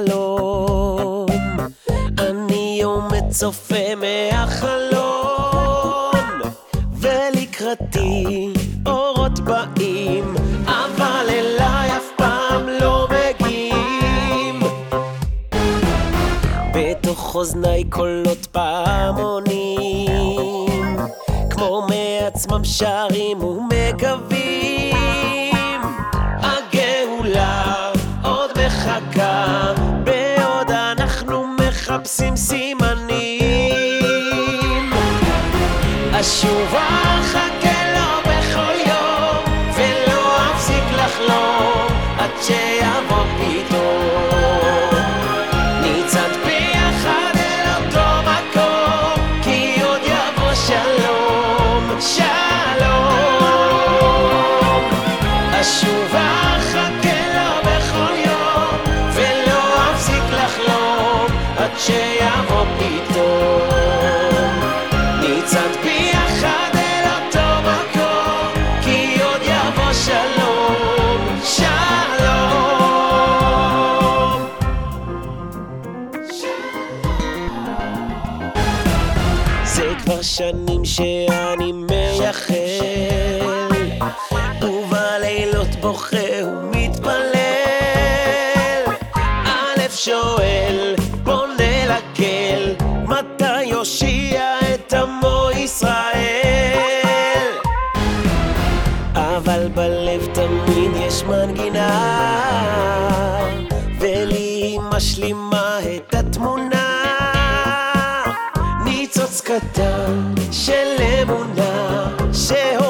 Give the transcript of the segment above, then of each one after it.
החלום אני עומד צופה מהחלום ולקראתי אורות באים אבל אליי אף פעם לא מגיעים. בתוך אוזניי קולות פעמונים כמו מעצמם שרים ומקווים סימנים אשובה נצעד ביחד אל אותו מקום כי עוד יבוא שלום שלום. זה כבר שנים שאני מייחל ובלילות בוכה ומתפלל. א' שואל אבל בלב תמיד יש מנגינה. ולי היא משלימה את התמונה. ניצוץ קטן של אמונה שעוד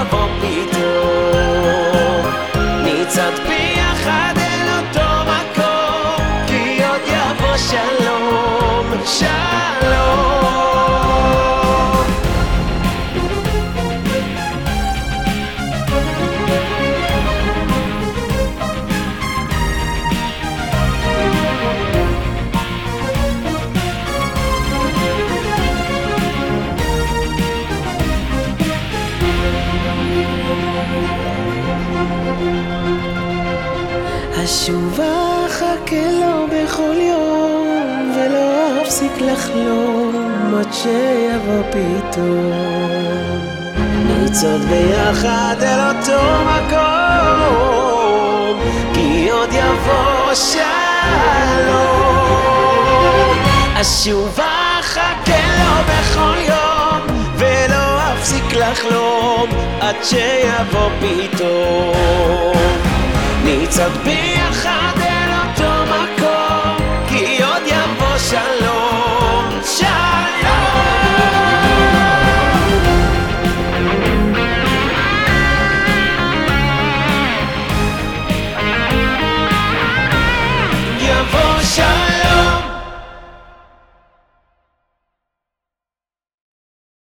שיבוא פתאום. נצעד ביחד אל אותו מקום כי עוד יבוא שלום. שלום אשובה אחכה לו בכל יום ולא אפסיק לחלום עד שיבוא פתאום. נצעד ביחד אל אותו מקום כי עוד יבוא שלום אשובה אחכה לו בכל יום ולא אפסיק לחלום עד שיבוא פתאום נצעד ביחד